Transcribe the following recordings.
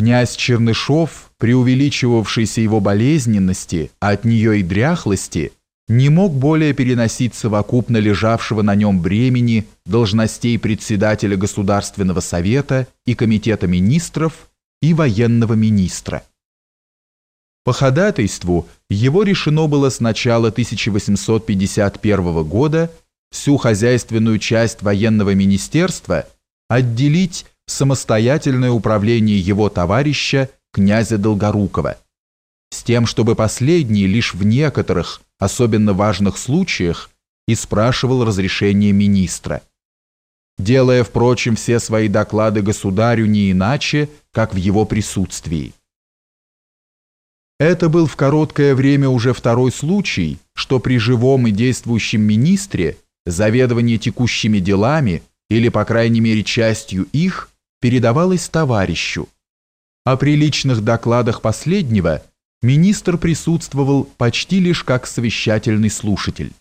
Князь Чернышов, преувеличивавшийся его болезненности, от нее и дряхлости, не мог более переносить совокупно лежавшего на нем бремени должностей председателя Государственного совета и Комитета министров и военного министра. По ходатайству его решено было с начала 1851 года всю хозяйственную часть военного министерства отделить самостоятельное управление его товарища князя Долгорукова, с тем, чтобы последний лишь в некоторых, особенно важных случаях, и спрашивал разрешение министра, делая, впрочем, все свои доклады государю не иначе, как в его присутствии. Это был в короткое время уже второй случай, что при живом и действующем министре заведование текущими делами или, по крайней мере, частью их передавалось товарищу, а при личных докладах последнего министр присутствовал почти лишь как совещательный слушатель.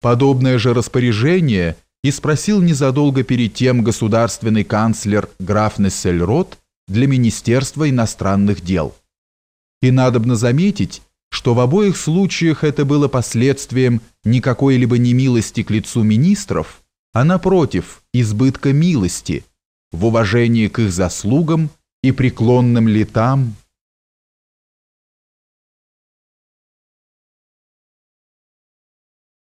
Подобное же распоряжение и спросил незадолго перед тем государственный канцлер граф Нессельрот для Министерства иностранных дел. И надобно заметить, что в обоих случаях это было последствием не какой-либо немилости к лицу министров, а напротив, избытка милости, в уважении к их заслугам и преклонным летам.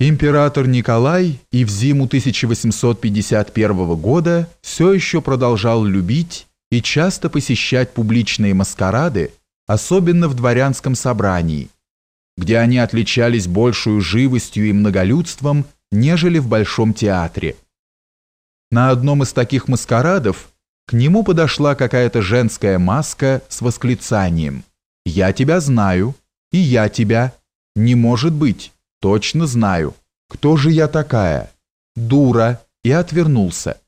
Император Николай и в зиму 1851 года все еще продолжал любить и часто посещать публичные маскарады, особенно в дворянском собрании, где они отличались большую живостью и многолюдством, нежели в Большом театре. На одном из таких маскарадов к нему подошла какая-то женская маска с восклицанием «Я тебя знаю, и я тебя. Не может быть, точно знаю. Кто же я такая? Дура!» и отвернулся.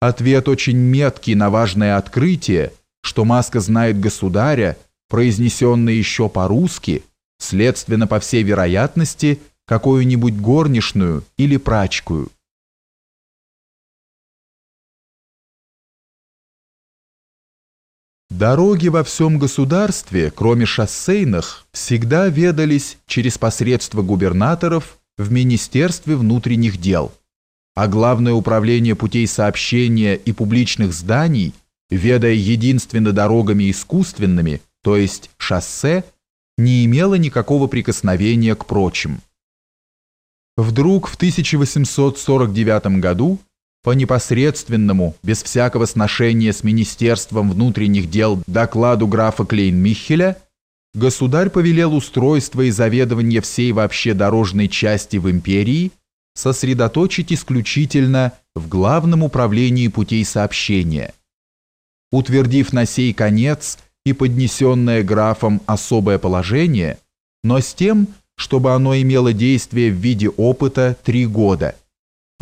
Ответ очень меткий на важное открытие – что маска знает государя, произнесенный еще по-русски, следственно, по всей вероятности, какую-нибудь горничную или прачкую. Дороги во всем государстве, кроме шоссейных, всегда ведались через посредство губернаторов в Министерстве внутренних дел, а Главное управление путей сообщения и публичных зданий – ведая единственно дорогами искусственными, то есть шоссе, не имела никакого прикосновения к прочим. Вдруг в 1849 году по непосредственному, без всякого сношения с Министерством внутренних дел докладу графа Клейн-Михеля, государь повелел устройство и заведование всей вообще дорожной части в империи сосредоточить исключительно в главном управлении путей сообщения – утвердив на сей конец и поднесенное графом особое положение, но с тем, чтобы оно имело действие в виде опыта три года,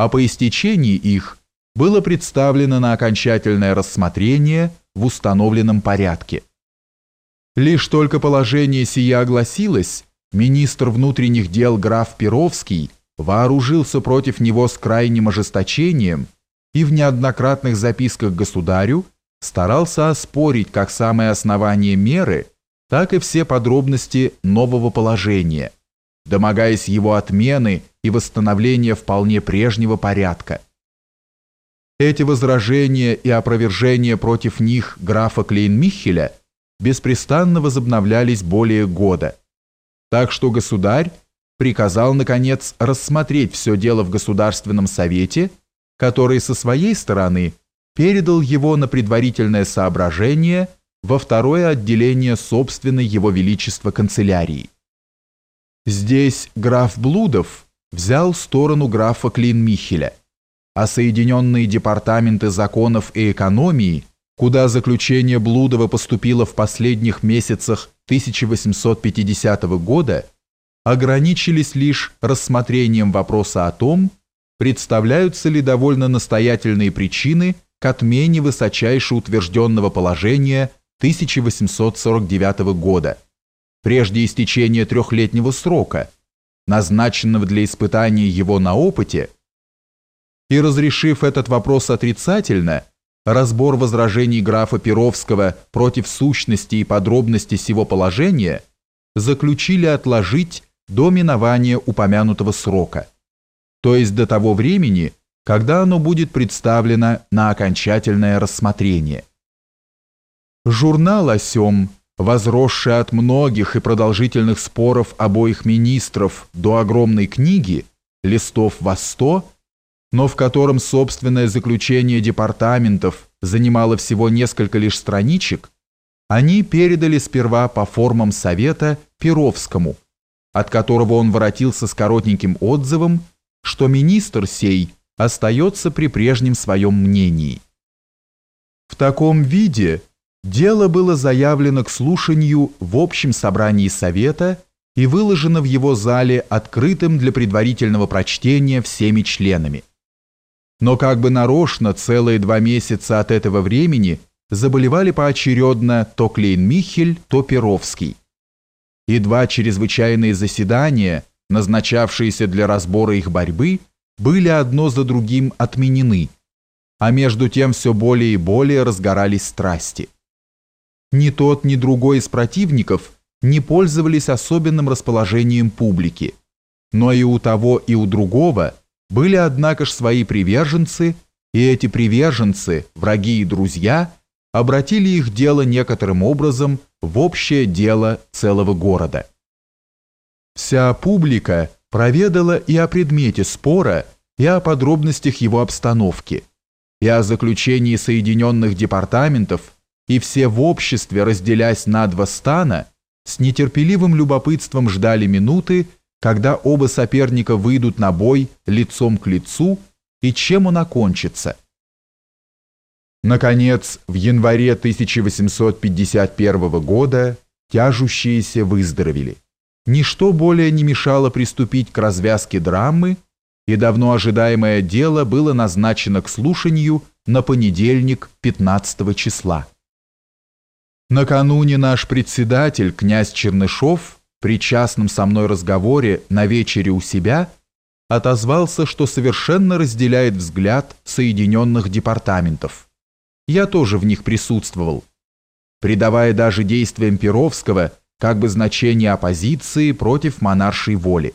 а по истечении их было представлено на окончательное рассмотрение в установленном порядке. Лишь только положение сие огласилось, министр внутренних дел граф Перовский вооружился против него с крайним ожесточением и в неоднократных записках государю старался оспорить как самое основание меры, так и все подробности нового положения, домогаясь его отмены и восстановления вполне прежнего порядка. Эти возражения и опровержения против них графа Клейн-Михеля беспрестанно возобновлялись более года, так что государь приказал, наконец, рассмотреть все дело в Государственном Совете, который со своей стороны передал его на предварительное соображение во второе отделение собственной его величества канцелярии. Здесь граф Блудов взял сторону графа Клин-Михеля, а соединенные департаменты законов и экономии, куда заключение Блудова поступило в последних месяцах 1850 года, ограничились лишь рассмотрением вопроса о том, представляются ли довольно настоятельные причины – к отмене высочайше утвержденного положения 1849 года, прежде истечения трехлетнего срока, назначенного для испытания его на опыте, и разрешив этот вопрос отрицательно, разбор возражений графа Перовского против сущности и подробности сего положения заключили отложить до минования упомянутого срока, то есть до того времени, когда оно будет представлено на окончательное рассмотрение. Журнал о сём, возросший от многих и продолжительных споров обоих министров до огромной книги, листов во сто, но в котором собственное заключение департаментов занимало всего несколько лишь страничек, они передали сперва по формам совета Перовскому, от которого он воротился с коротеньким отзывом, что министр сей остается при прежнем своем мнении. В таком виде дело было заявлено к слушанию в общем собрании совета и выложено в его зале открытым для предварительного прочтения всеми членами. Но как бы нарочно целые два месяца от этого времени заболевали поочередно то Клейн-Михель, то Перовский. И два чрезвычайные заседания, назначавшиеся для разбора их борьбы, были одно за другим отменены, а между тем все более и более разгорались страсти. Ни тот, ни другой из противников не пользовались особенным расположением публики, но и у того, и у другого – были, однако ж, свои приверженцы, и эти приверженцы, враги и друзья, обратили их дело некоторым образом в общее дело целого города. Вся публика проведала и о предмете спора, и о подробностях его обстановки, и о заключении Соединенных Департаментов, и все в обществе, разделясь на два стана, с нетерпеливым любопытством ждали минуты, когда оба соперника выйдут на бой лицом к лицу и чем он окончится. Наконец, в январе 1851 года тяжущиеся выздоровели. Ничто более не мешало приступить к развязке драмы, и давно ожидаемое дело было назначено к слушанию на понедельник 15 числа. Накануне наш председатель, князь Чернышов, при частном со мной разговоре на вечере у себя отозвался, что совершенно разделяет взгляд Соединенных Департаментов. Я тоже в них присутствовал, придавая даже действиям Перовского как бы значение оппозиции против монаршей воли.